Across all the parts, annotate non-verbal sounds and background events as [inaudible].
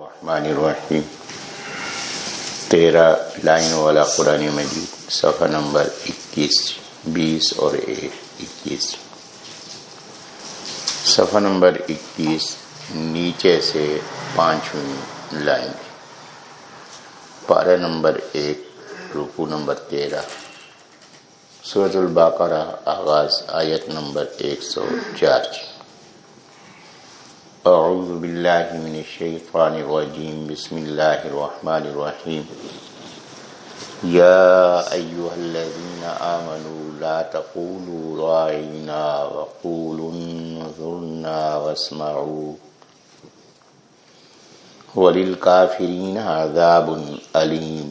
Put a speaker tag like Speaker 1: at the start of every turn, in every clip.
Speaker 1: الرحمن الرحیم تیرہ لائن والا قرآن مجید صفحہ نمبر اکیس بیس اور اکیس صفحہ نمبر اکیس نیچے سے پانچویں لائن پارہ نمبر ایک رکو نمبر تیرہ سورت الباقرہ آغاز آیت نمبر ایک سو چار اعوذ باللہ من الشیطان الرجیم بسم اللہ الرحمن الرحیم یا ایوہ الذین آمنوا لا تقولوا رائنا وقولوا انظرنا واسمعوا. وللکافرین عذاب علیم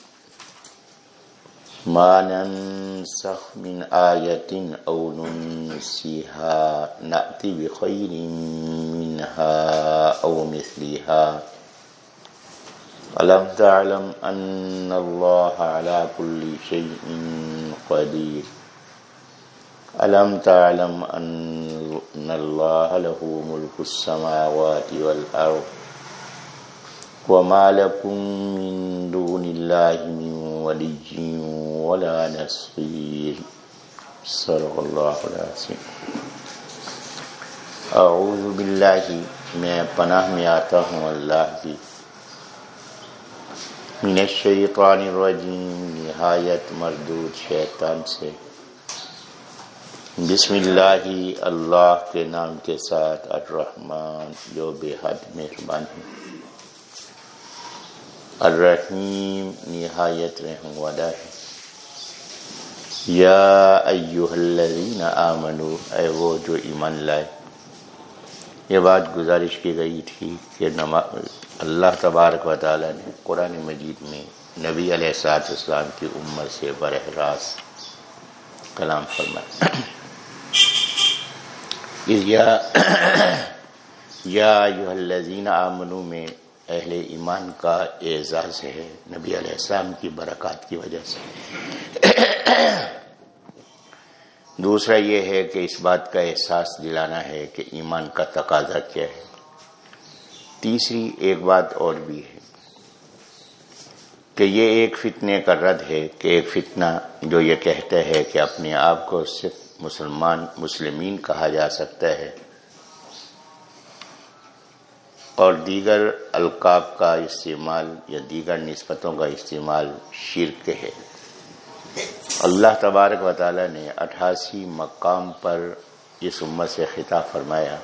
Speaker 1: ما ننسخ من آية أو ننسيها نأتي بخير منها أو مثلها. ألم تعلم أن الله على كل شيء قدير؟ ألم تعلم أن الله له ملك السماوات والأرض؟ وما لكم من دون الله من ولي ولا نصير. صدق الله العظيم. اعوذ باللہ میں پناہ میں آتا ہوں اللہ کی. من الشیطان الرجیم، نہایت مردود شیطان سے. بسم اللہ اللہ کے نام کے ساتھ الرحمن، جو بے حد مہربان ہے. الرحیم، نہایت رحم والا ہے۔ یا ایوہ الذین آمنو، اے وہ جو ایمان لائے۔ یہ بات گزارش کی گئی تھی کہ اللہ تبارک و تعالی نے قرآن مجید میں نبی علیہ السلاط اسلام کی امت سے براہ راست کلام فرمایا۔ یا [coughs] ایوہ الذین آمنو میں اہل ایمان کا اعزاز ہے نبی علیہ السلام کی برکات کی وجہ سے۔ دوسرا یہ ہے کہ اس بات کا احساس دلانا ہے کہ ایمان کا تقاضا کیا ہے۔ تیسری ایک بات اور بھی ہے کہ یہ ایک فتنے کا رد ہے کہ ایک فتنہ جو یہ کہتا ہے کہ اپنے آپ کو صرف مسلمان، مسلمین کہا جا سکتا ہے۔ اور دیگر القاب کا استعمال یا دیگر نسبتوں کا استعمال شرک ہے۔ اللہ تبارک و تعالی نے اٹھاسی مقام پر اس امت سے خطاب فرمایا۔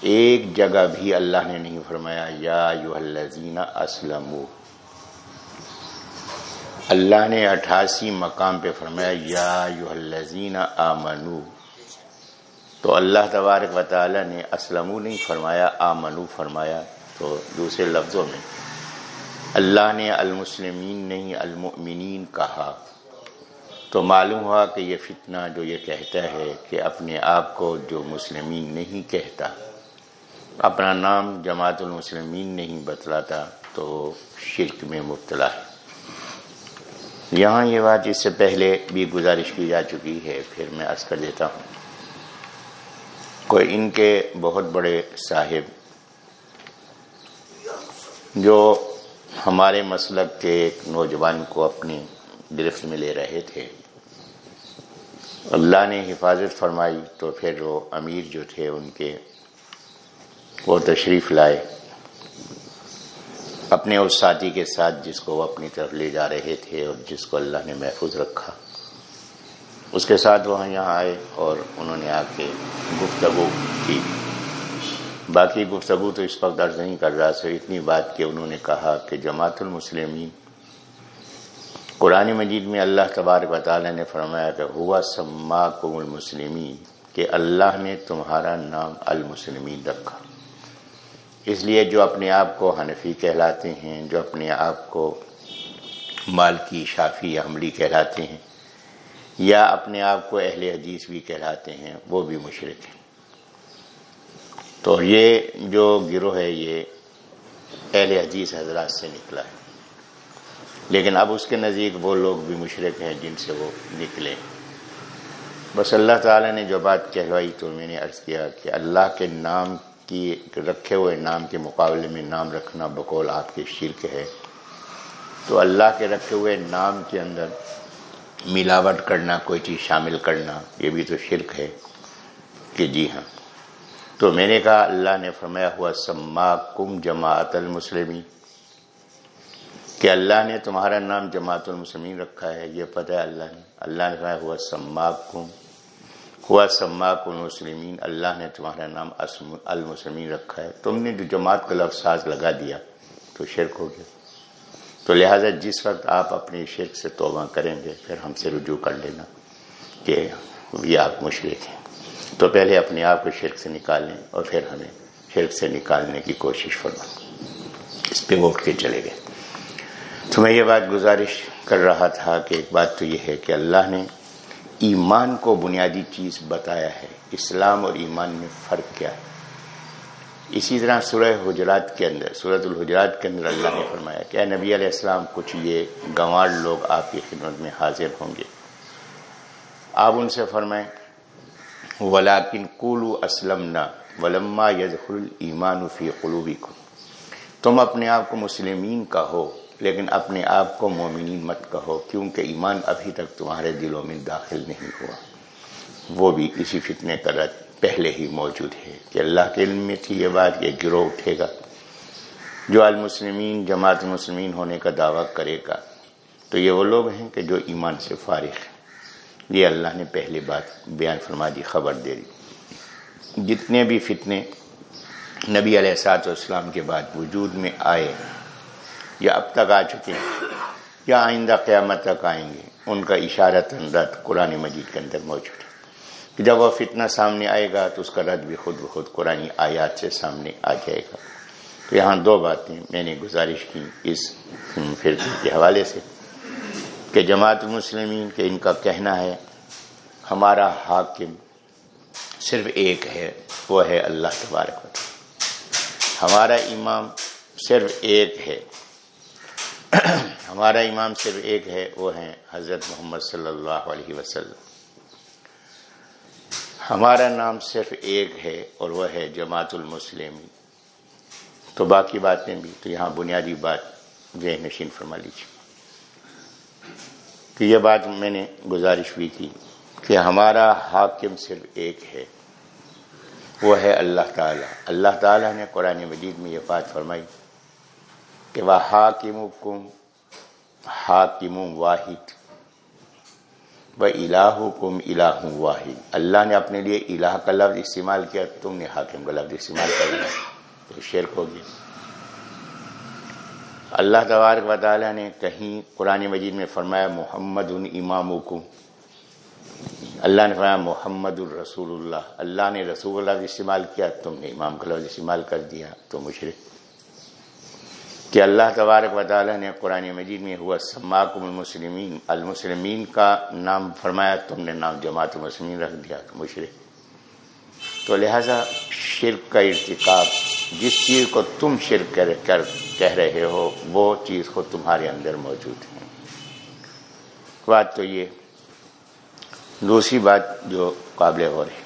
Speaker 1: ایک جگہ بھی اللہ نے نہیں فرمایا، یا الذین اسلم اللہ نے اٹھاسی مقام پہ فرمایا، یا الذین آمنو۔ تو اللہ تبارک و تعالی نے اسلم نہیں فرمایا، آمنو فرمایا، تو دوسرے لفظوں میں، اللہ نے المسلمین نہیں، المؤمنین کہا۔ تو معلوم ہوا کہ یہ فتنہ جو یہ کہتا ہے کہ اپنے آپ کو جو مسلمین نہیں کہتا، اپنا نام جماعت المسلمین نہیں بتلاتا، تو شرک میں مبتلا ہے۔ یہاں یہ بات اس سے پہلے بھی گزارش کی جا چکی ہے، پھر میں عرض کر دیتا ہوں۔ کوئی ان کے بہت بڑے صاحب جو ہمارے مسلک کے ایک نوجوان کو اپنی گرفت میں لے رہے تھے۔ اللہ نے حفاظت فرمائی تو پھر وہ امیر جو تھے ان کے وہ تشریف لائے۔ اپنے اس ساتھی کے ساتھ جس کو وہ اپنی طرف لے جا رہے تھے اور جس کو اللہ نے محفوظ رکھا۔ اس کے ساتھ وہاں یہاں آئے اور انہوں نے آ کے گفتگو کی۔ باقی گفتگو تو اس وقت درج نہیں کر رہا سر اتنی بات کہ انہوں نے کہا کہ جماعت المسلمین، قرآن مجید میں اللہ تبارک و تعالی نے فرمایا کہ ہوا سما کم المسلمین، کہ اللہ نے تمہارا نام المسلمین رکھا۔ اس لیے جو اپنے آپ کو حنفی کہلاتے ہیں، جو اپنے آپ کو مالکی شافی یا حملی کہلاتے ہیں یا اپنے آپ کو اہل حدیث بھی کہلاتے ہیں، وہ بھی مشرق ہیں۔ تو یہ جو گروہ ہے، یہ اہل حدیث حضرات سے نکلا ہے۔ لیکن اب اس کے نزدیک وہ لوگ بھی مشرق ہیں جن سے وہ نکلے۔ بس اللہ تعالیٰ نے جو بات کہلوائی تو میں نے عرض کیا کہ اللہ کے نام کی، رکھے ہوئے نام کے مقابلے میں نام رکھنا بقول آپ کے شرک ہے۔ تو اللہ کے رکھے ہوئے نام کے اندر ملاوٹ کرنا، کوئی چیز شامل کرنا، یہ بھی تو شرک ہے کہ جی ہاں۔ تو میں نے کہا، اللہ نے فرمایا، ہوا سما کم جماعت المسلمین۔ کہ اللہ نے تمہارا نام جماعت المسلمین رکھا ہے، یہ پتہ ہے اللہ نے۔ اللہ نے فرمایا، ہوا سما کم ہوا سما المسلمین، اللہ نے تمہارا نام المسلمین رکھا ہے۔ تم نے جو جماعت کا لفظ ساز لگا دیا، تو شرک ہو گیا۔ تو لہٰذا جس وقت آپ اپنی شرک سے توبہ کریں گے، پھر ہم سے رجوع کر لینا کہ یہ آپ مشرق ہیں۔ تو پہلے اپنے آپ کو شرک سے نکالیں اور پھر ہمیں شرک سے نکالنے کی کوشش فرمائیں۔ اس پہ اٹھ کے چلے گئے۔ تو میں یہ بات گزارش کر رہا تھا کہ ایک بات تو یہ ہے کہ اللہ نے ایمان کو بنیادی چیز بتایا ہے۔ اسلام اور ایمان میں فرق کیا ہے۔ اسی طرح سورہ حجرات کے اندر سورت الحجرات کے اندر اللہ نے فرمایا کہ نبی علیہ السلام، کچھ یہ گنوار لوگ آپ کی خدمت میں حاضر ہوں گے۔ آپ ان سے فرمائیں ولاکن کولو اسلم نہ ولما یدخل ایمان فی قلوبی کو تم اپنے آپ کو مسلمین کہو، لیکن اپنے آپ کو مومنین مت کہو، کیونکہ ایمان ابھی تک تمہارے دلوں میں داخل نہیں ہوا۔ وہ بھی اسی فتنے کا رد۔ پہلے ہی موجود ہے کہ اللہ کے علم میں تھی یہ بات یہ گروہ اٹھے گا، جو المسلمین، جماعت مسلمین ہونے کا دعویٰ کرے گا، تو یہ وہ لوگ ہیں کہ جو ایمان سے فارغ ہیں۔ یہ اللہ نے پہلی بات بیان فرما دی، خبر دے دی۔ جتنے بھی فتنے نبی علیہ سات اسلام کے بعد وجود میں آئے، یا اب تک آ چکے ہیں، یا آئندہ قیامت تک آئیں گے، ان کا اشارت رد قرآن مجید کے اندر موجود ہے۔ کہ جب وہ فتنہ سامنے آئے گا تو اس کا رد بھی خود بخود قرآن آیات سے سامنے آ جائے گا۔ تو یہاں دو باتیں میں نے گزارش کی اس فرقے کے حوالے سے کہ جماعت مسلمین کہ ان کا کہنا ہے، ہمارا حاکم صرف ایک ہے، وہ ہے اللہ تبارک و ہمارا امام صرف ایک ہے۔ ہمارا امام صرف ایک ہے، وہ ہے حضرت محمد صلی اللہ علیہ وسلم۔ ہمارا نام صرف ایک ہے اور وہ ہے جماعت المسلم۔ تو باقی باتیں بھی، تو یہاں بنیادی بات ذہن نشین فرما لیجیے کہ یہ بات میں نے گزارش بھی کی کہ ہمارا حاکم صرف ایک ہے، وہ ہے اللہ تعالیٰ۔ اللہ تعالیٰ نے قرآن مجید میں یہ بات فرمائی کہ وہ حاکم کم حاکم واحد۔ و الہ کم الہ واحد۔ اللہ نے اپنے لیے الہ کا لفظ استعمال کیا، تم نے حاکم کا لفظ استعمال کر لیا تو شرک ہو گیا۔ اللہ تبارک و تعالیٰ نے کہیں قرآن مجید میں فرمایا، محمد ان امام اللہ نے فرمایا، محمد الرسول اللہ۔ اللہ نے رسول اللہ استعمال کیا، تم نے امام کا لفظ استعمال کر دیا۔ تو مشرق کہ اللہ تبارک و تعالیٰ نے قرآن مجید میں ہوا سماکم المسلمین المسلمین کا نام فرمایا، تم نے نام جماعت المسلمین رکھ دیا، مشرق۔ تو لہذا شرک کا ارتکاب، جس چیز کو تم شرک کر کر کہہ رہے ہو، وہ چیز خود تمہارے اندر موجود ہے۔ بات تو یہ۔ دوسری بات جو قابل غور ہے۔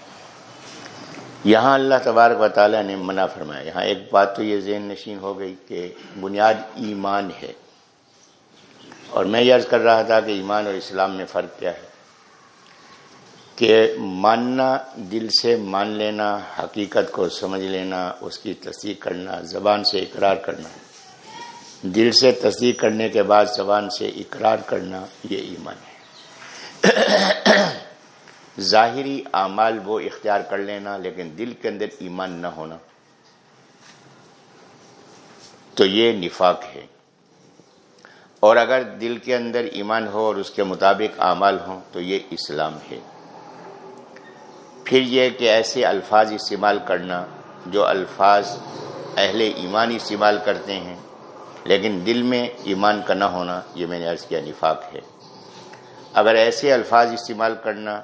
Speaker 1: یہاں اللہ تبارک و تعالیٰ نے منع فرمایا۔ یہاں ایک بات تو یہ ذہن نشین ہو گئی کہ بنیاد ایمان ہے۔ اور میں یہ عرض کر رہا تھا کہ ایمان اور اسلام میں فرق کیا ہے؟ کہ ماننا، دل سے مان لینا، حقیقت کو سمجھ لینا، اس کی تصدیق کرنا، زبان سے اقرار کرنا، دل سے تصدیق کرنے کے بعد زبان سے اقرار کرنا، یہ ایمان ہے۔ ظاہری اعمال وہ اختیار کر لینا، لیکن دل کے اندر ایمان نہ ہونا۔ تو یہ نفاق ہے۔ اور اگر دل کے اندر ایمان ہو اور اس کے مطابق اعمال ہوں، تو یہ اسلام ہے۔ پھر یہ کہ ایسے الفاظ استعمال کرنا جو الفاظ اہل ایمان استعمال کرتے ہیں، لیکن دل میں ایمان کا نہ ہونا، یہ میں نے عرض کیا نفاق ہے۔ اگر ایسے الفاظ استعمال کرنا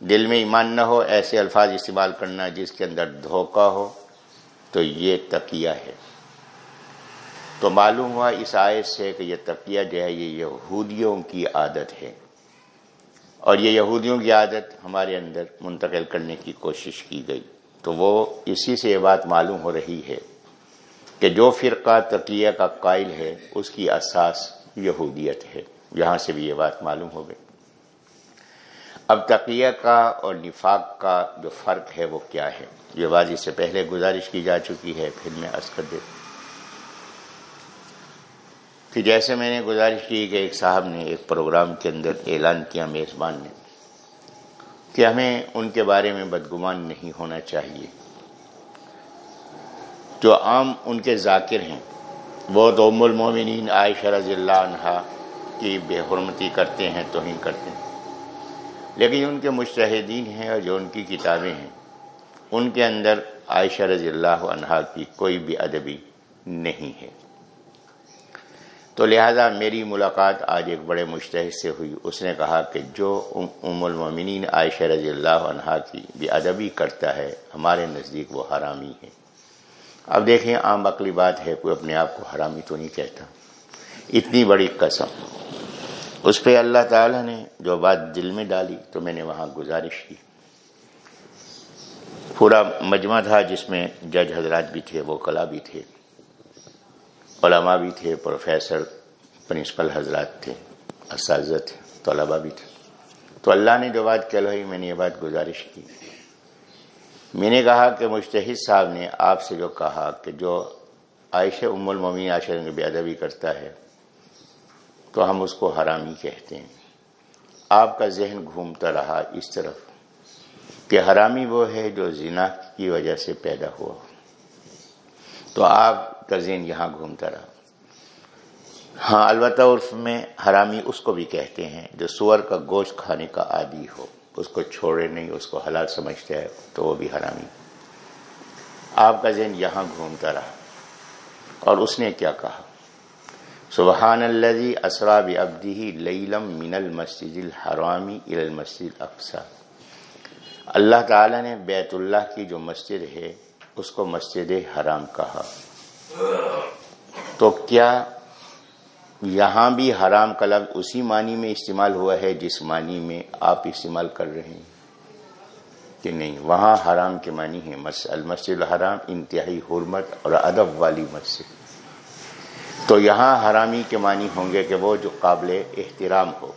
Speaker 1: دل میں ایمان نہ ہو، ایسے الفاظ استعمال کرنا جس کے اندر دھوکہ ہو، تو یہ تقیہ ہے۔ تو معلوم ہوا اس آیت سے کہ یہ تقیہ جو ہے، یہ یہودیوں کی عادت ہے۔ اور یہ یہودیوں کی عادت ہمارے اندر منتقل کرنے کی کوشش کی گئی۔ تو وہ اسی سے یہ بات معلوم ہو رہی ہے کہ جو فرقہ تقیہ کا قائل ہے، اس کی اساس یہودیت ہے۔ یہاں سے بھی یہ بات معلوم ہو گئی۔ اب تقیہ کا اور نفاق کا جو فرق ہے وہ کیا ہے؟ یہ بات اس سے پہلے گزارش کی جا چکی ہے، پھر میں کر دیتا کہ جیسے میں نے گزارش کی کہ ایک صاحب نے ایک پروگرام کے اندر اعلان کیا میزبان نے کہ ہمیں ان کے بارے میں بدگمان نہیں ہونا چاہیے۔ جو عام ان کے ذاکر ہیں، وہ تو ام المومنین عائشہ رضی اللہ عنہ کی بے حرمتی کرتے ہیں، توہین کرتے ہیں۔ لیکن ان کے مشتحدین ہیں اور جو ان کی کتابیں ہیں، ان کے اندر عائشہ رضی اللہ عنہ کی کوئی بھی ادبی نہیں ہے۔ تو لہٰذا میری ملاقات آج ایک بڑے مشتحد سے ہوئی۔ اس نے کہا کہ جو ام المومنین عائشہ رضی اللہ عنہ کی بھی ادبی کرتا ہے، ہمارے نزدیک وہ حرامی ہے اب دیکھیں، عام عقلی بات ہے، کوئی اپنے آپ کو حرامی تو نہیں کہتا۔ اتنی بڑی قسم۔ اس پہ اللہ تعالی نے جو بات دل میں ڈالی تو میں نے وہاں گزارش کی۔ پورا مجمع تھا جس میں جج حضرات بھی تھے وہ کلا بھی تھے، علماء بھی تھے، پروفیسر، پرنسپل حضرات تھے، اساتذہ تھے طلبا بھی تھے۔ تو اللہ نے جو بات کہلوئی میں نے یہ بات گزارش کی۔ میں نے کہا کہ مشتحد صاحب نے آپ سے جو کہا کہ جو عائشہ ام المومین عائشہ بے ادبی کرتا ہے تو ہم اس کو حرامی کہتے ہیں۔ آپ کا ذہن گھومتا رہا اس طرف کہ حرامی وہ ہے جو زنا کی وجہ سے پیدا ہوا۔ تو آپ کا ذہن یہاں گھومتا رہا۔ ہاں البتہ عرف میں حرامی اس کو بھی کہتے ہیں جو سور کا گوشت کھانے کا عادی ہو۔ اس کو چھوڑے نہیں، اس کو حلال سمجھتے ہیں تو وہ بھی حرامی۔ آپ کا ذہن یہاں گھومتا رہا۔ اور اس نے کیا کہا؟ سبحان الذي اسرا بعبده ليلا من المسجد الحرامی الى المسجد الاقصى اللہ تعالی نے بیت اللہ کی جو مسجد ہے، اس کو مسجد حرام کہا۔ تو کیا یہاں بھی حرام کا لفظ اسی معنی میں استعمال ہوا ہے جس معنی میں آپ استعمال کر رہے ہیں؟ کہ نہیں، وہاں حرام کے معنی ہے المسجد الحرام انتہائی حرمت اور ادب والی مسجد۔ تو یہاں حرامی کے معنی ہوں گے کہ وہ جو قابل احترام ہو۔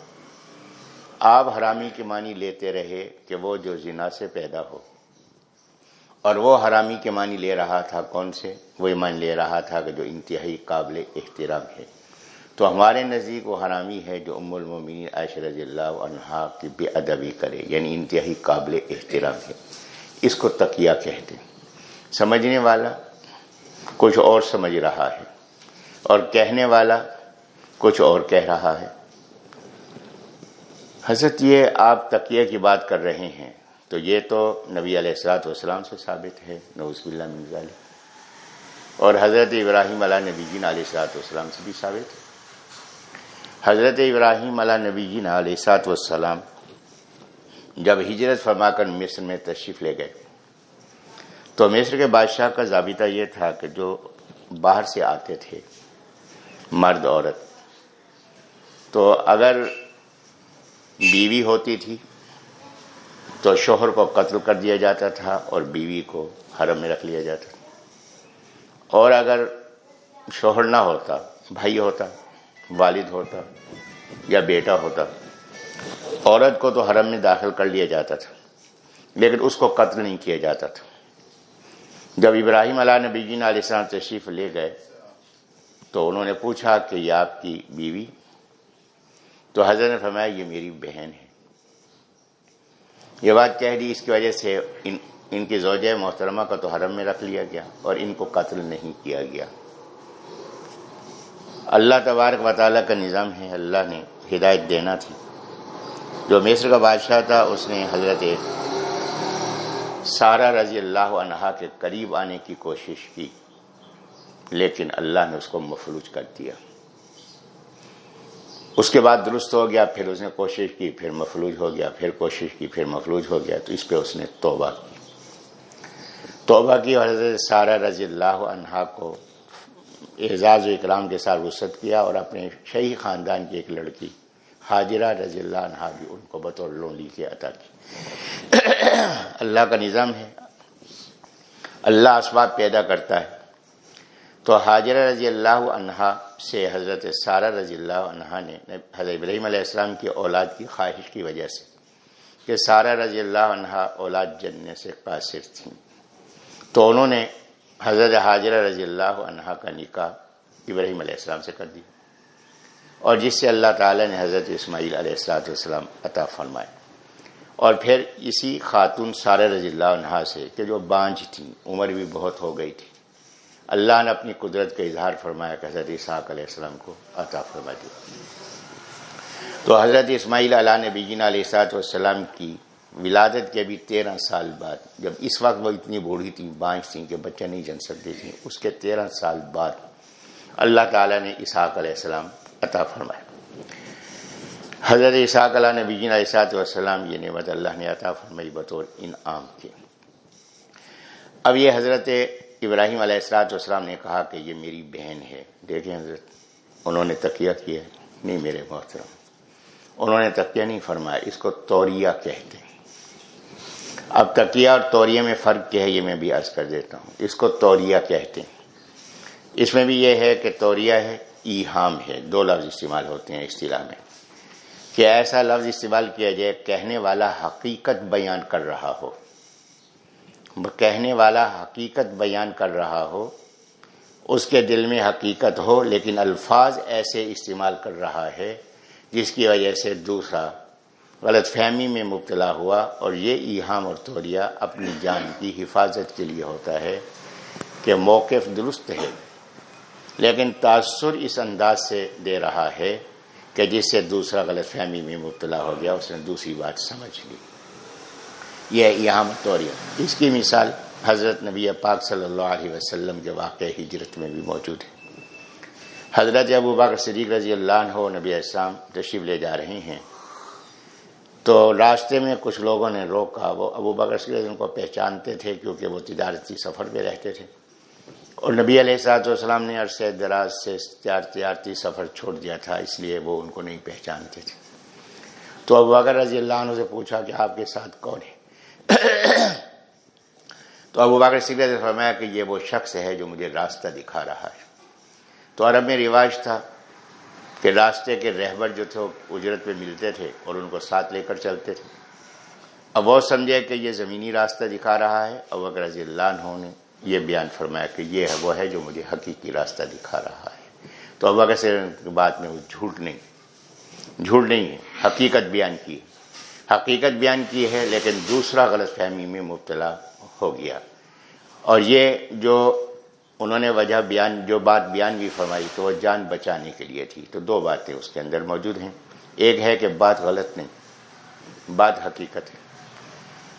Speaker 1: آپ حرامی کے معنی لیتے رہے کہ وہ جو زنا سے پیدا ہو۔ اور وہ حرامی کے معنی لے رہا تھا کون سے؟ وہ ایمان لے رہا تھا کہ جو انتہائی قابل احترام ہے۔ تو ہمارے نزدیک وہ حرامی ہے جو ام المومنین عائشہ رضی اللہ عنہ کی بے ادبی کرے یعنی انتہائی قابل احترام ہے۔ اس کو تقیہ کہتے ہیں۔ سمجھنے والا کچھ اور سمجھ رہا ہے۔ اور کہنے والا کچھ اور کہہ رہا ہے۔ حضرت، یہ آپ تقیہ کی بات کر رہے ہیں، تو یہ تو نبی علیہ السلاۃ والسلام سے ثابت ہے نوز اللہ مرزا اور حضرت ابراہیم علیہ نبی جین علیہ السلاۃ والسلام سے بھی ثابت ہے۔ حضرت ابراہیم علیہ نبی جین علیہ السلاط والسلام جب ہجرت فرما کر مصر میں تشریف لے گئے، تو مصر کے بادشاہ کا ضابطہ یہ تھا کہ جو باہر سے آتے تھے۔ مرد عورت۔ تو اگر بیوی ہوتی تھی، تو شوہر کو قتل کر دیا جاتا تھا اور بیوی کو حرم میں رکھ لیا جاتا تھا۔ اور اگر شوہر نہ ہوتا، بھائی ہوتا، والد ہوتا یا بیٹا ہوتا، عورت کو تو حرم میں داخل کر لیا جاتا تھا، لیکن اس کو قتل نہیں کیا جاتا تھا۔ جب ابراہیم علیہ نبی جین علیہ السلام تشریف لے گئے تو انہوں نے پوچھا کہ یہ آپ کی بیوی؟ تو حضرت نے فرمایا، یہ میری بہن ہے۔ یہ بات کہہ دی، اس کی وجہ سے ان ان کی زوجہ محترمہ کا تو حرم میں رکھ لیا گیا اور ان کو قتل نہیں کیا گیا۔ اللہ تبارک و تعالیٰ کا نظام ہے، اللہ نے ہدایت دینا تھی۔ جو مصر کا بادشاہ تھا، اس نے حضرت سارا رضی اللہ عنہا کے قریب آنے کی کوشش کی۔ لیکن اللہ نے اس کو مفلوج کر دیا۔ اس کے بعد درست ہو گیا، پھر اس نے کوشش کی، پھر مفلوج ہو گیا، پھر کوشش کی، پھر مفلوج ہو گیا۔ تو اس پہ اس نے توبہ کی۔ توبہ کی اور حضرت سارہ رضی اللہ عنہا کو اعزاز و اکرام کے ساتھ وسط کیا اور اپنے شہی خاندان کی ایک لڑکی حاجرہ رضی اللہ عنہ بھی ان کو بطور لونڈی کے عطا کی۔ اللہ کا نظام ہے۔ اللہ اسباب پیدا کرتا ہے۔ تو حاجرہ رضی اللہ عنہا سے حضرت سارہ رضی اللہ عنہ نے حضرت ابراہیم علیہ السلام کی اولاد کی خواہش کی وجہ سے کہ سارہ رضی اللہ عنہ اولاد جننے سے قاصر تھیں۔ تو انہوں نے حضرت حاجرہ رضی اللہ عنہ کا نکاح ابراہیم علیہ السلام سے کر دی اور جس سے اللہ تعالی نے حضرت اسماعیل علیہ السلاۃ والسلام عطا فرمائے۔ اور پھر اسی خاتون سارہ رضی اللہ عنہ سے کہ جو بانجھ تھیں، عمر بھی بہت ہو گئی تھی۔ اللہ نے اپنی قدرت کا اظہار فرمایا کہ حضرت اسحاق علیہ السلام کو عطا فرما دیا۔ تو حضرت اسماعیل علیہ نبی علیہ السلاط والسلام کی ولادت کے بھی تیرہ سال بعد، جب اس وقت وہ اتنی بوڑھی تھی بانچ تھیں کہ بچہ نہیں جن سکتی تھیں، اس کے تیرہ سال بعد اللہ تعالیٰ نے اسحاق علیہ السلام عطا فرمایا۔ حضرت اسحاق علیہ نبی علیہ السلاط والسلام یہ نعمت اللہ نے عطا فرمائی بطور انعام کے۔ اب یہ حضرت ابراہیم علیہ السلاط والسلام نے کہا کہ یہ میری بہن ہے۔ دیکھیں حضرت، انہوں نے تقیہ کیا۔ نہیں میرے محترم، انہوں نے تقیہ نہیں فرمایا، اس کو توریہ کہتے ہیں۔ اب تقیہ اور توریہ میں فرق کیا ہے یہ میں بھی عرض کر دیتا ہوں۔ اس کو توریہ کہتے ہیں۔ اس میں بھی یہ ہے کہ توریہ ہے، ایہام ہے۔ دو لفظ استعمال ہوتے ہیں اصطلاح میں۔ کہ ایسا لفظ استعمال کیا جائے، کہنے والا حقیقت بیان کر رہا ہو۔ کہنے والا حقیقت بیان کر رہا ہو، اس کے دل میں حقیقت ہو، لیکن الفاظ ایسے استعمال کر رہا ہے، جس کی وجہ سے دوسرا غلط فہمی میں مبتلا ہوا اور یہ ایہام اور توریہ اپنی جان کی حفاظت کے لیے ہوتا ہے کہ موقف درست ہے۔ لیکن تاثر اس انداز سے دے رہا ہے کہ جس سے دوسرا غلط فہمی میں مبتلا ہو گیا، اس نے دوسری بات سمجھ لی۔ یہ ایہام توریہ اس کی مثال حضرت نبی پاک صلی اللہ علیہ وسلم کے واقع ہجرت میں بھی موجود ہے۔ حضرت ابو باکر صدیق رضی اللہ عنہ نبی اسلام تشریف لے جا رہے ہیں۔ تو راستے میں کچھ لوگوں نے روکا۔ وہ ابو بکر صدیق ان کو پہچانتے تھے کیونکہ وہ تجارتی سفر پہ رہتے تھے۔ اور نبی علیہ السلاط والسلام نے عرصے دراز سے تجارتی سفر چھوڑ دیا تھا، اس لیے وہ ان کو نہیں پہچانتے تھے۔ تو ابو بکر رضی اللہ عنہ سے پوچھا کہ آپ کے ساتھ کون ہے؟ تو ابو بکر صدیق نے فرمایا کہ یہ وہ شخص ہے جو مجھے راستہ دکھا رہا ہے۔ تو عرب میں رواج تھا کہ راستے کے رہبر جو تھے وہ اجرت پہ ملتے تھے اور ان کو ساتھ لے کر چلتے تھے۔ اب وہ سمجھے کہ یہ زمینی راستہ دکھا رہا ہے۔ اب اگر رضی اللہ عنہ نے یہ بیان فرمایا کہ یہ ہے وہ ہے جو مجھے حقیقی راستہ دکھا رہا ہے۔ تو اب اگر سے بات میں وہ جھوٹ نہیں جھوٹ نہیں ہے، حقیقت بیان کی۔ حقیقت بیان کی ہے، لیکن دوسرا غلط فہمی میں مبتلا ہو گیا۔ اور یہ جو انہوں نے وجہ بیان، جو بات بیان بھی فرمائی تو وہ جان بچانے کے لیے تھی۔ تو دو باتیں اس کے اندر موجود ہیں۔ ایک ہے کہ بات غلط نہیں، بات حقیقت ہے۔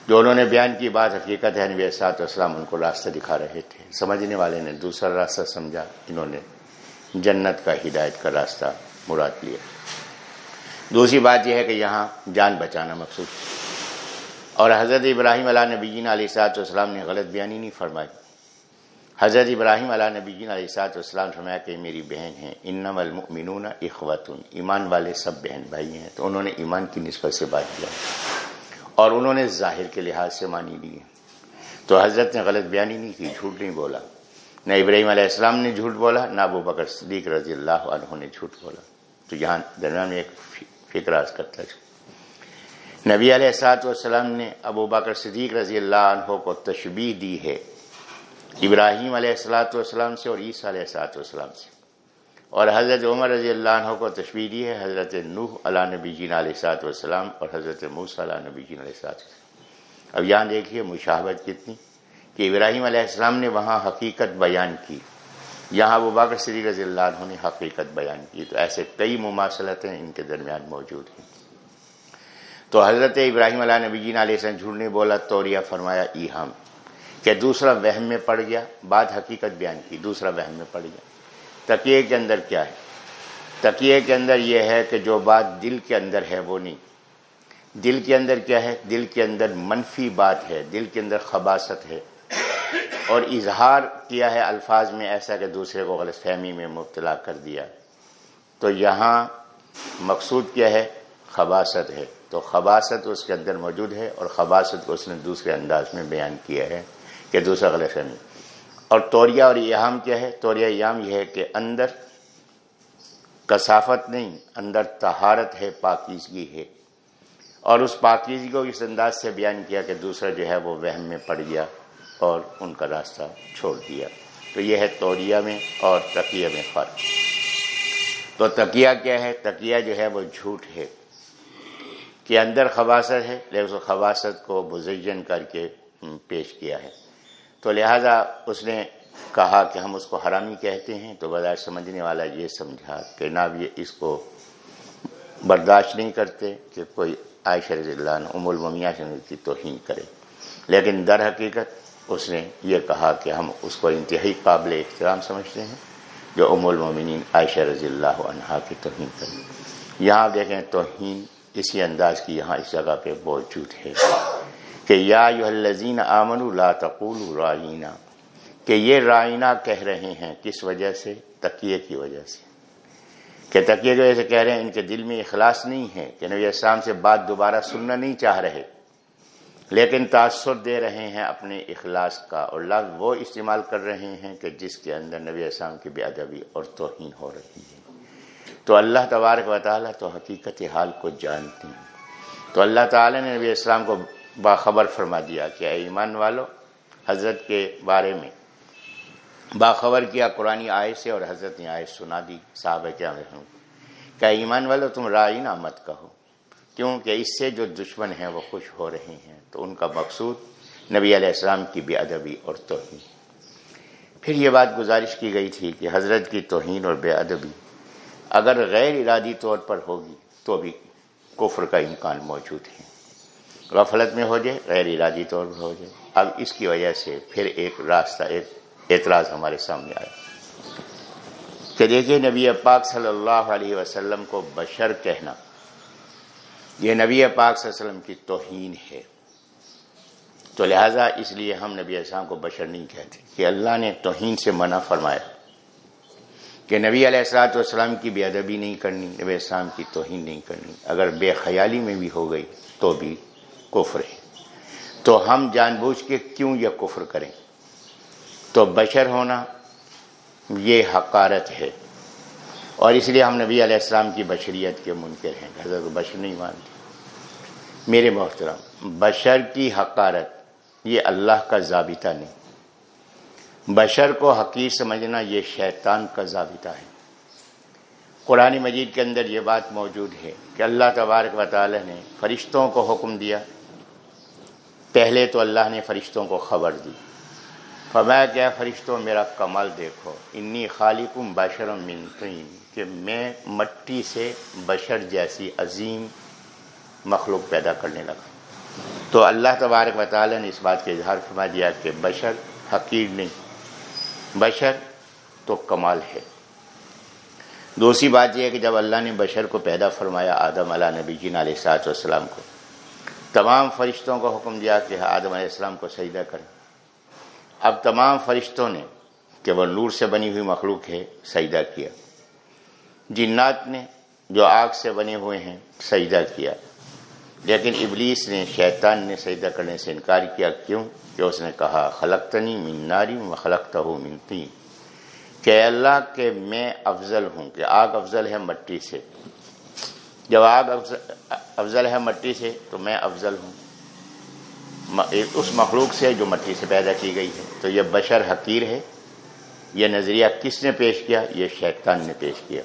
Speaker 1: جو انہوں نے بیان کی بات حقیقت ہے، نبی سات اسلام ان کو راستہ دکھا رہے تھے۔ سمجھنے والے نے دوسرا راستہ سمجھا، انہوں نے جنت کا ہدایت کا راستہ مراد لیا۔ دوسری بات یہ ہے کہ یہاں جان بچانا مقصود اور حضرت ابراہیم علیہ نبی علیہ سات والسلام نے غلط بیانی نہیں فرمائی۔ حضرت ابراہیم علیہ نبی علیہ سات والسلام فرمایا کہ میری بہن ہیں انم المؤمنون اخوتن ایمان والے سب بہن بھائی ہیں۔ تو انہوں نے ایمان کی نسبت سے بات کیا اور انہوں نے ظاہر کے لحاظ سے مانی لی تو حضرت نے غلط بیانی نہیں کی، جھوٹ نہیں بولا۔ نہ ابراہیم علیہ السلام نے جھوٹ بولا، نہ ابو بکر صدیق رضی اللہ عنہ نے جھوٹ بولا۔ تو یہاں درمیان میں ایک فکر کرتا ہے۔ نبی علیہ السلاط والسلام نے ابو بکر صدیق رضی اللہ عنہ کو تشبیح دی ہے ابراہیم علیہ السلاۃ والسلام سے اور عیسیٰ علیہ السلاۃ والسلام سے۔ اور حضرت عمر رضی اللہ عنہ کو تشبیح دی ہے حضرت نوح علیہ نبی جین علیہ السلاۃ والسلام اور حضرت موس علیہ نبی جین علیہ السلاط اب یہاں دیکھیے مشاہبت کتنی کہ ابراہیم علیہ السلام نے وہاں حقیقت بیان کی۔ یہاں وہ باقر صدی رضی اللہ عنہ نے حقیقت بیان کی تو ایسے کئی مماثلتیں ان کے درمیان موجود ہیں۔ تو حضرت ابراہیم علیہ نبی جین علیہ السلام جھوٹ نے بولا، توریہ فرمایا، ایہم۔ کہ دوسرا وہم میں پڑ گیا بات حقیقت بیان کی، دوسرا وہم میں پڑ گیا۔ تکیے کے اندر کیا ہے؟ تکیے کے اندر یہ ہے کہ جو بات دل کے اندر ہے وہ نہیں۔ دل کے اندر کیا ہے؟ دل کے اندر منفی بات ہے، دل کے اندر خباست ہے۔ اور اظہار کیا ہے الفاظ میں ایسا کہ دوسرے کو غلط فہمی میں مبتلا کر دیا۔ تو یہاں مقصود کیا ہے؟ خباست ہے۔ تو خباست اس کے اندر موجود ہے اور خباست کو اس نے دوسرے انداز میں بیان کیا ہے کہ دوسرا غلط فہمی۔ اور توریہ اور یہام کیا ہے؟ توریہ یام یہ ہے کہ اندر کثافت نہیں، اندر تہارت ہے، پاکیزگی ہے۔ اور اس پاکیزگی کو اس انداز سے بیان کیا کہ دوسرا جو ہے وہ وہم میں پڑ گیا۔ اور ان کا راستہ چھوڑ دیا۔ تو یہ ہے توریہ میں اور تقیہ میں فرق۔ تو تقیہ کیا ہے؟ تقیہ جو ہے وہ جھوٹ ہے کہ اندر خواصت ہے، لیکن اس خواصت کو مزین کر کے پیش کیا ہے۔ تو لہذا اس نے کہا کہ ہم اس کو حرامی کہتے ہیں، تو بظاہر سمجھنے والا یہ سمجھا کہ نہ یہ اس کو برداشت نہیں کرتے کہ کوئی عائشہ رضی اللہ عنہ، ام المیا کی توہین کرے۔ لیکن در حقیقت اس نے یہ کہا کہ ہم اس کو انتہائی قابل احترام سمجھتے ہیں، جو ام المومنین عائشہ رضی اللہ عنہا کی توہین کریں۔ یہاں دیکھیں، توہین اسی انداز کی یہاں اس جگہ پہ موجود ہے کہ یا الذین آمن لا تقول رائنا۔ کہ یہ رائنا کہہ رہے ہیں کس وجہ سے؟ تقیے کی وجہ سے۔ کہ تقیے کی وجہ سے کہہ رہے ہیں، ان کے دل میں اخلاص نہیں ہے، کہ نبی اسلام سے بات دوبارہ سننا نہیں چاہ رہے۔ لیکن تاثر دے رہے ہیں اپنے اخلاص کا اور لفظ وہ استعمال کر رہے ہیں کہ جس کے اندر نبی اسلام کی بے ادبی اور توہین ہو رہی ہے۔ تو اللہ تبارک و تعالیٰ تو حقیقت حال کو جانتے ہیں۔ تو اللہ تعالیٰ نے نبی اسلام کو باخبر فرما دیا کہ اے ایمان والو، حضرت کے بارے میں باخبر کیا، قرآن آئے سے اور حضرت نے آئے سنا دی صاحب کیا کہ ایمان والو، تم رائے نہ مت کہو۔ کیونکہ اس سے جو دشمن ہیں وہ خوش ہو رہے ہیں، تو ان کا مقصود نبی علیہ السلام کی بے ادبی اور توہین۔ پھر یہ بات گزارش کی گئی تھی کہ حضرت کی توہین اور بے ادبی اگر غیر ارادی طور پر ہوگی تو بھی کفر کا امکان موجود ہے۔ غفلت میں ہو جائے، غیر ارادی طور پر ہو جائے۔ اب اس کی وجہ سے پھر ایک راستہ ایک اعتراض ہمارے سامنے آیا۔ کہ دیکھیے نبی پاک صلی اللہ علیہ وسلم کو بشر کہنا یہ نبی پاک صلی اللہ علیہ وسلم کی توہین ہے۔ تو لہٰذا اس لیے ہم نبی اسلام کو بشر نہیں کہتے کہ اللہ نے توہین سے منع فرمایا کہ نبی علیہ السلاۃ والسلام کی بے ادبی نہیں کرنی، نبی اسلام کی توہین نہیں کرنی۔ اگر بے خیالی میں بھی ہو گئی تو بھی کفر ہے۔ تو ہم جان بوجھ کے کیوں یہ کفر کریں؟ تو بشر ہونا یہ حقارت ہے۔ اور اس لیے ہم نبی علیہ السلام کی بشریت کے منکر ہیں۔ حضرت بشر نہیں مانتے۔ میرے محترم، بشر کی حقارت یہ اللہ کا ضابطہ نہیں۔ بشر کو حقیر سمجھنا یہ شیطان کا ضابطہ ہے۔ قرآن مجید کے اندر یہ بات موجود ہے کہ اللہ تبارک و تعالی نے فرشتوں کو حکم دیا۔ پہلے تو اللہ نے فرشتوں کو خبر دی۔ فرمایا کیا فرشتوں میرا کمال دیکھو۔ انی خالقم بشر من طین۔ کہ میں مٹی سے بشر جیسی عظیم مخلوق پیدا کرنے لگا۔ تو اللہ تبارک و تعالی نے اس بات کے اظہار فرما دیا کہ بشر حقیر نہیں، بشر تو کمال ہے۔ دوسری بات یہ ہے کہ جب اللہ نے بشر کو پیدا فرمایا آدم علیہ نبی جین علیہ ساط والسلام کو، تمام فرشتوں کو حکم دیا کہ آدم علیہ السلام کو سجدہ کریں۔ اب تمام فرشتوں نے، کہ وہ نور سے بنی ہوئی مخلوق ہے، سجدہ کیا۔ جنات نے جو آگ سے بنے ہوئے ہیں سجدہ کیا۔ لیکن ابلیس نے، شیطان نے سجدہ کرنے سے انکار کیا۔ کیوں؟ کہ اس نے کہا، خلقتنی من ناری و خلقتہ من تین کہ اللہ کے میں افضل ہوں، کہ آگ افضل ہے مٹی سے۔ جب آگ افضل ہے مٹی سے، تو میں افضل ہوں۔ اس مخلوق سے جو مٹی سے پیدا کی گئی ہے۔ تو یہ بشر حقیر ہے۔ یہ نظریہ کس نے پیش کیا؟ یہ شیطان نے پیش کیا۔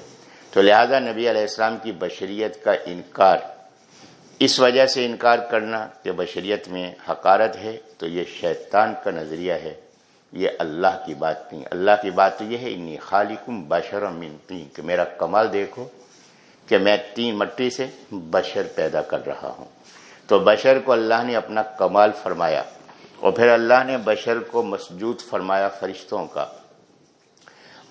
Speaker 1: تو لہذا نبی علیہ السلام کی بشریت کا انکار، اس وجہ سے انکار کرنا کہ بشریت میں حقارت ہے، تو یہ شیطان کا نظریہ ہے، یہ اللہ کی بات نہیں۔ اللہ کی بات تو یہ ہے، انی خالقم بشر من تین کہ میرا کمال دیکھو کہ میں تین مٹی سے بشر پیدا کر رہا ہوں۔ تو بشر کو اللہ نے اپنا کمال فرمایا اور پھر اللہ نے بشر کو مسجود فرمایا فرشتوں کا۔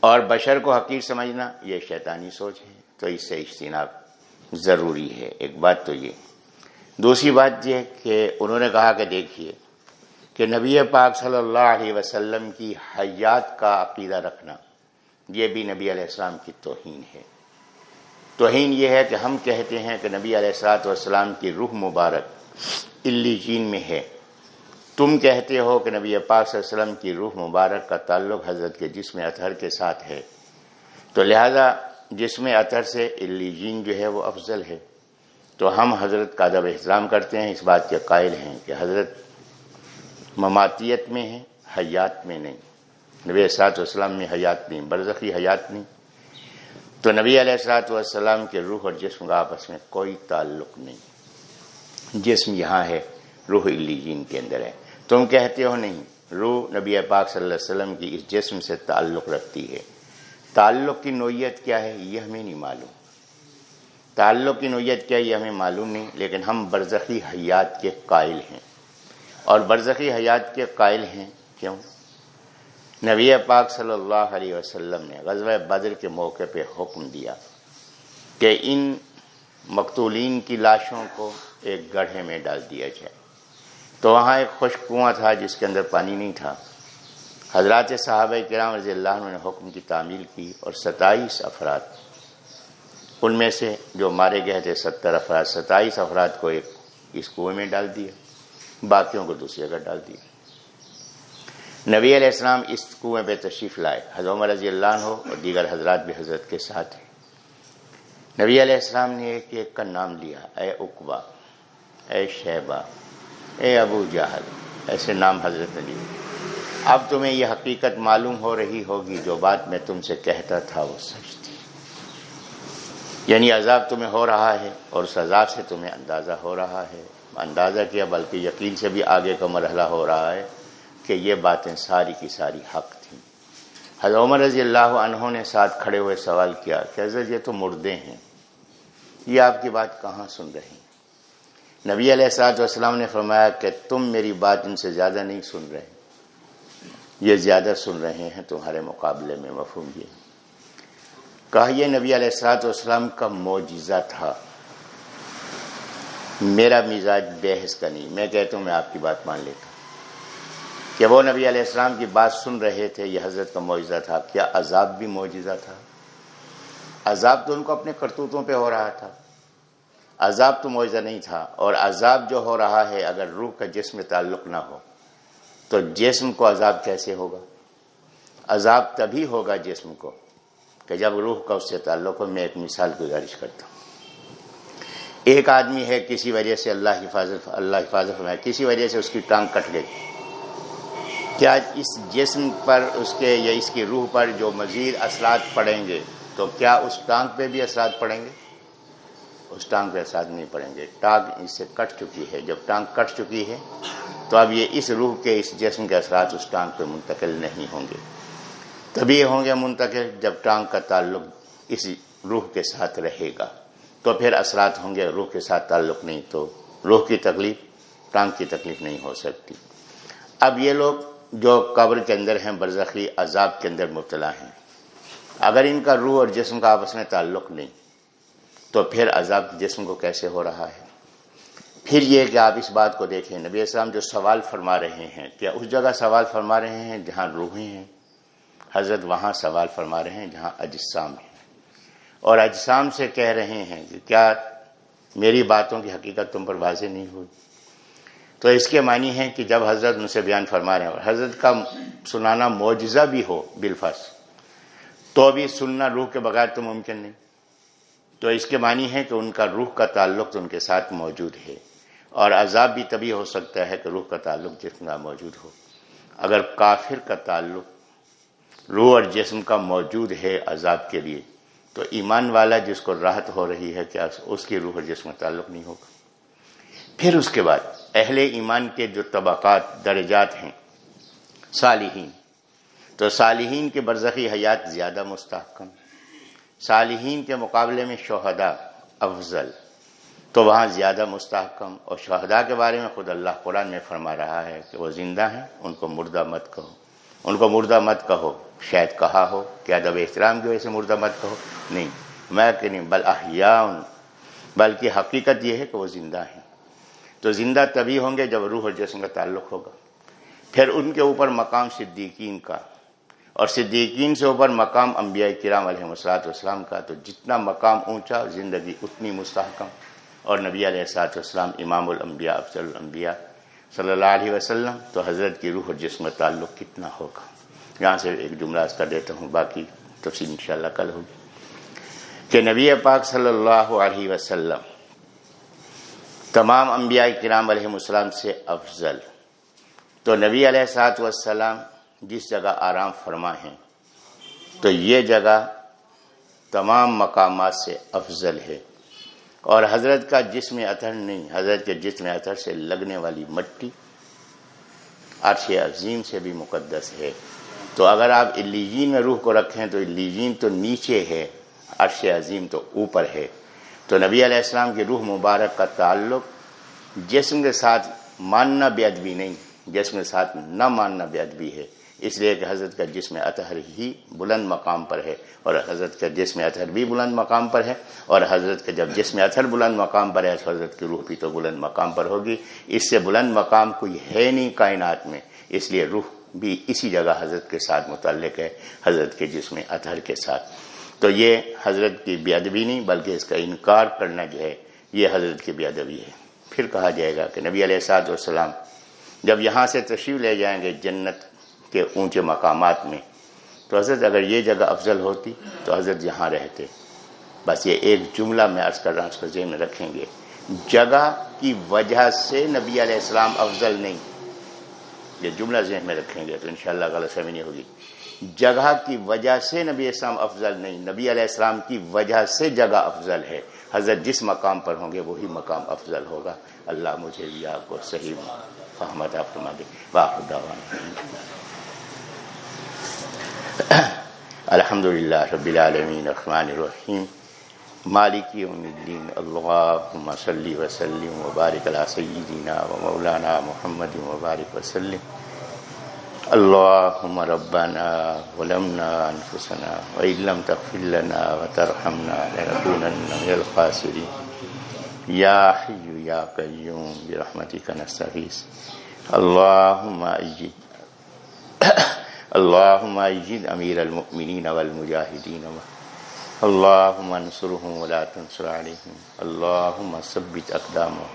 Speaker 1: اور بشر کو حقیق سمجھنا، یہ شیطانی سوچ ہے۔ تو اس سے اجتناب ضروری ہے۔ ایک بات تو یہ۔ دوسری بات یہ کہ انہوں نے کہا کہ دیکھیے کہ نبی پاک صلی اللہ علیہ وسلم کی حیات کا عقیدہ رکھنا، یہ بھی نبی علیہ السلام کی توہین ہے۔ توہین یہ ہے کہ ہم کہتے ہیں کہ نبی علیہ السلاط والسلام کی روح مبارک علی جین میں ہے۔ تم کہتے ہو کہ نبی پاک صلی اللہ علیہ وسلم کی روح مبارک کا تعلق حضرت کے جسم اطہر کے ساتھ ہے۔ تو لہذا جسم اطہر سے علی جین جو ہے وہ افضل ہے۔ تو ہم حضرت کا ادب احترام کرتے ہیں، اس بات کے قائل ہیں کہ حضرت مماتیت میں ہے حیات میں نہیں۔ نبی اسرات والسلام میں حیات نہیں، برزخی حیات نہیں۔ تو نبی علیہ السلاۃ والسلام کے روح اور جسم کا آپس میں کوئی تعلق نہیں۔ جسم یہاں ہے، روح علیجین کے اندر ہے۔ تم کہتے ہو نہیں؟ روح نبی پاک صلی اللہ علیہ وسلم کی اس جسم سے تعلق رکھتی ہے۔ تعلق کی نوعیت کیا ہے یہ ہمیں نہیں معلوم۔ تعلق کی نوعیت کیا ہے یہ ہمیں معلوم نہیں، لیکن ہم برزخی حیات کے قائل ہیں۔ اور برزخی حیات کے قائل ہیں کیوں؟ نبی پاک صلی اللہ علیہ وسلم نے غزوہ بدر کے موقع پہ حکم دیا کہ ان مقتولین کی لاشوں کو ایک گڑھے میں ڈال دیا جائے۔ تو وہاں ایک خشک کنواں تھا جس کے اندر پانی نہیں تھا۔ حضرات صحابہ کرام رضی اللہ عنہ نے حکم کی تعمیل کی اور ستائیس افراد، ان میں سے جو مارے گئے تھے ستر افراد، ستائیس افراد کو ایک اس کنویں میں ڈال دیا، باقیوں کو دوسری جگہ ڈال دیا۔ نبی علیہ السلام اس کنویں پہ تشریف لائے۔ حضرت عمر رضی اللہ عنہ اور دیگر حضرات بھی حضرت کے ساتھ ہیں۔ نبی علیہ السلام نے ایک ایک کا نام لیا، اے اقبا، اے شہبہ اے ابو جہل، ایسے نام حضرت نے لیے اب تمہیں یہ حقیقت معلوم ہو رہی ہوگی جو بات میں تم سے کہتا تھا وہ سچ تھی۔ یعنی عذاب تمہیں ہو رہا ہے اور اس عذاب سے تمہیں اندازہ ہو رہا ہے۔ اندازہ کیا، بلکہ یقین سے بھی آگے کا مرحلہ ہو رہا ہے کہ یہ باتیں ساری کی ساری حق تھیں۔ حضرت عمر رضی اللہ عنہ نے ساتھ کھڑے ہوئے سوال کیا کہ حضرت یہ تو مردے ہیں، یہ آپ کی بات کہاں سن رہے ہیں؟ نبی علیہ السلاط والسلام نے فرمایا کہ تم میری بات ان سے زیادہ نہیں سن رہے یہ زیادہ سن رہے ہیں تمہارے مقابلے میں، مفہوم یہ۔ کہا یہ نبی علیہ السلاط والسلام کا معجزہ تھا۔ میرا مزاج بحث کا نہیں۔ میں کہتا ہوں میں آپ کی بات مان لیتا ہوں۔ کہ وہ نبی علیہ السلام کی بات سن رہے تھے، یہ حضرت کا معجزہ تھا۔ کیا عذاب بھی معجزہ تھا؟ عذاب تو ان کو اپنے کرتوتوں پہ ہو رہا تھا۔ عذاب تو معجزہ نہیں تھا، اور عذاب جو ہو رہا ہے، اگر روح کا جسم تعلق نہ ہو، تو جسم کو عذاب کیسے ہوگا؟ عذاب تبھی ہوگا جسم کو کہ جب روح کا اس سے تعلق ہو، میں ایک مثال گزارش کرتا ہوں۔ ایک آدمی ہے، کسی وجہ سے اللہ حفاظت اللہ حفاظت میں کسی وجہ سے اس کی ٹانگ کٹ گئی۔ کیا اس جسم پر، اس کے یا اس کی روح پر جو مزید اثرات پڑیں گے، تو کیا اس ٹانگ پہ بھی اثرات پڑیں گے؟ اس ٹانگ پہ اثرات نہیں پڑیں گے۔ ٹانگ اس سے کٹ چکی ہے۔ جب ٹانگ کٹ چکی ہے، تو اب یہ اس روح کے، اس جسم کے اثرات اس ٹانگ پہ منتقل نہیں ہوں گے۔ تبھی ہوں گے منتقل جب ٹانگ کا تعلق اس روح کے ساتھ رہے گا۔ تو پھر اثرات ہوں گے، روح کے ساتھ تعلق نہیں، تو روح کی تکلیف، ٹانگ کی تکلیف نہیں ہو سکتی۔ اب یہ لوگ جو قبر کے اندر ہیں، برزخی عذاب کے اندر مبتلا ہیں۔ اگر ان کا روح اور جسم کا آپس میں تعلق نہیں تو پھر عذاب جسم کو کیسے ہو رہا ہے؟ پھر یہ کہ آپ اس بات کو دیکھیں، نبی اسلام جو سوال فرما رہے ہیں، کیا اس جگہ سوال فرما رہے ہیں جہاں روحیں ہیں؟ حضرت وہاں سوال فرما رہے ہیں جہاں اجسام ہیں اور اجسام سے کہہ رہے ہیں کہ کیا میری باتوں کی حقیقت تم پر واضح نہیں ہوئی؟ تو اس کے معنی ہے کہ جب حضرت ان سے بیان فرما رہے ہیں، اور حضرت کا سنانا معجزہ بھی ہو بالفس تو بھی سننا روح کے بغیر تو ممکن نہیں۔ تو اس کے معنی ہے کہ ان کا روح کا تعلق تو ان کے ساتھ موجود ہے اور عذاب بھی تبھی ہو سکتا ہے کہ روح کا تعلق جسم کا موجود ہو۔ اگر کافر کا تعلق روح اور جسم کا موجود ہے عذاب کے لیے، تو ایمان والا جس کو راحت ہو رہی ہے، کیا اس کی روح اور جسم کا تعلق نہیں ہوگا؟ پھر اس کے بعد اہل ایمان کے جو طبقات، درجات ہیں، صالحین۔ تو صالحین کے برزخی حیات زیادہ مستحکم صالحین کے مقابلے میں شہداء افضل۔ تو وہاں زیادہ مستحکم اور شہداء کے بارے میں خود اللہ قرآن میں فرما رہا ہے کہ وہ زندہ ہیں، ان کو مردہ مت کہو۔ ان کو مردہ مت کہو، شاید کہا ہو کہ ادب احترام کی وجہ سے مردہ مت کہو؟ نہیں۔ میں کہ نہیں، بل احیاء، بلکہ حقیقت یہ ہے کہ وہ زندہ ہیں۔ تو زندہ تبھی ہوں گے جب روح اور جسم کا تعلق ہوگا۔ پھر ان کے اوپر مقام صدیقین کا اور صدیقین سے اوپر مقام انبیاء کرام علیہ مسلاط والسلام کا، تو جتنا مقام اونچا، زندگی اتنی مستحکم۔ اور نبی علیہ السلاط والسلام امام الانبیاء، افضل الانبیاء صلی اللہ علیہ وسلم، تو حضرت کی روح اور جسم تعلق کتنا ہوگا؟ یہاں سے ایک جملہ کر دیتا ہوں، باقی تفصیل انشاءاللہ کل ہوگی۔ کہ نبی پاک صلی اللہ علیہ وسلم تمام انبیاء کرام علیہ السلام سے افضل۔ تو نبی علیہ سات وسلام جس جگہ آرام فرما ہیں، تو یہ جگہ تمام مقامات سے افضل ہے۔ اور حضرت کا جسم اثر نہیں، حضرت کے جسم اثر سے لگنے والی مٹی عرش عظیم سے بھی مقدس ہے۔ تو اگر آپ اللیجین میں روح کو رکھیں تو اللیجین تو نیچے ہے، عرش عظیم تو اوپر ہے۔ تو نبی علیہ السلام کی روح مبارک کا تعلق جسم کے ساتھ ماننا بے ادبی نہیں، جسم کے ساتھ نہ ماننا بے ادبی ہے۔ اس لیے کہ حضرت کا جسم اطہر ہی بلند مقام پر ہے اور حضرت کا جسم اطہر بھی بلند مقام پر ہے اور حضرت کا جب جسم اطہر بلند مقام پر ہے تو حضرت کی روح بھی تو بلند مقام پر ہوگی۔ اس سے بلند مقام کوئی ہے نہیں کائنات میں۔ اس لیے روح بھی اسی جگہ حضرت کے ساتھ متعلق ہے، حضرت کے جسم اطہر کے ساتھ۔ تو یہ حضرت کی بے ادبی نہیں، بلکہ اس کا انکار کرنا جو ہے، یہ حضرت کی بے ادبی ہے۔ پھر کہا جائے گا کہ نبی علیہ سعد والسلام جب یہاں سے تشریف لے جائیں گے جنت کے اونچے مقامات میں۔ تو حضرت اگر یہ جگہ افضل ہوتی تو حضرت یہاں رہتے۔ بس یہ ایک جملہ میں عرض کر رہا ہوں، اس ذہن میں رکھیں گے۔ جگہ کی وجہ سے نبی علیہ السلام افضل نہیں۔ یہ جملہ ذہن میں رکھیں گے تو انشاءاللہ غلط فہمی نہیں ہوگی۔ جگہ کی وجہ سے نبی اسلام افضل نہیں۔ نبی علیہ السلام کی وجہ سے جگہ افضل ہے۔ حضرت جس مقام پر ہوں گے وہی مقام افضل ہوگا۔ اللہ مجھے بھی آپ کو صحیح فہمت آپ فرما دے واقع الحمد للہ رب العالمین الرحمن الرحیم مالک یوم الدین اللہم صلی وسلم وبارک علی سیدنا و مولانا محمد وبارک وسلم اللہم ربنا ولمنا انفسنا وإن لم تغفر لنا وترحمنا لنكونن من الخاسرين یا حی یا قیوم برحمتک نستغیث اللہم اجد اللهم اجد امير المؤمنين والمجاهدين اللهم انصرهم ولا تنصر عليهم اللهم ثبت اقدامهم.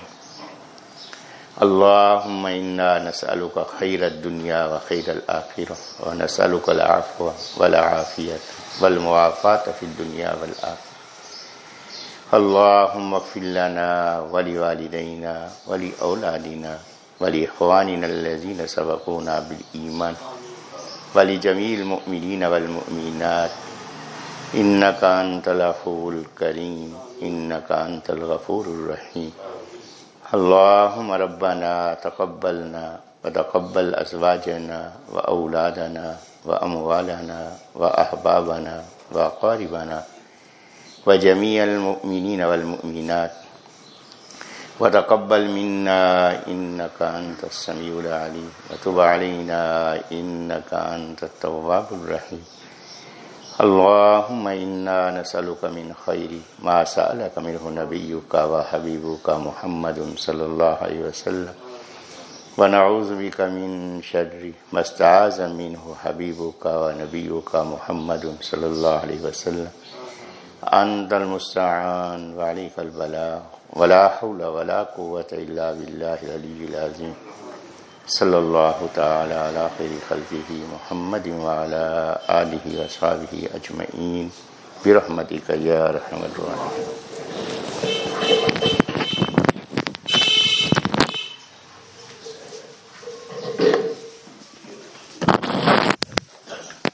Speaker 1: اللهم انا نسالك خير الدنيا وخير الاخره ونسالك العفو والعافيه والمعافاه في الدنيا والاخره اللهم اغفر لنا ولوالدينا ولأولادنا ولإخواننا الذين سبقونا بالإيمان ولجميع المؤمنين والمؤمنات إنك أنت العفو الكريم إنك أنت الغفور الرحيم اللهم ربنا تقبلنا وتقبل أزواجنا وأولادنا وأموالنا وأحبابنا وأقاربنا وجميع المؤمنين والمؤمنات وتقبل منا إنك أنت السميع العليم وتب علينا إنك أنت التواب الرحيم. اللهم إنا نسألك من خير ما سألك منه نبيك وحبيبك محمد صلى الله عليه وسلم. ونعوذ بك من شر ما استعاذ منه حبيبك ونبيك محمد صلى الله عليه وسلم. انت المستعان، وعليك البلاغ، ولا حول ولا قوة إلا بالله العلي العظيم. صلى الله تعالى على خير خلقه محمد وعلى آله وصحبه أجمعين. برحمتك يا رحمة الرحيم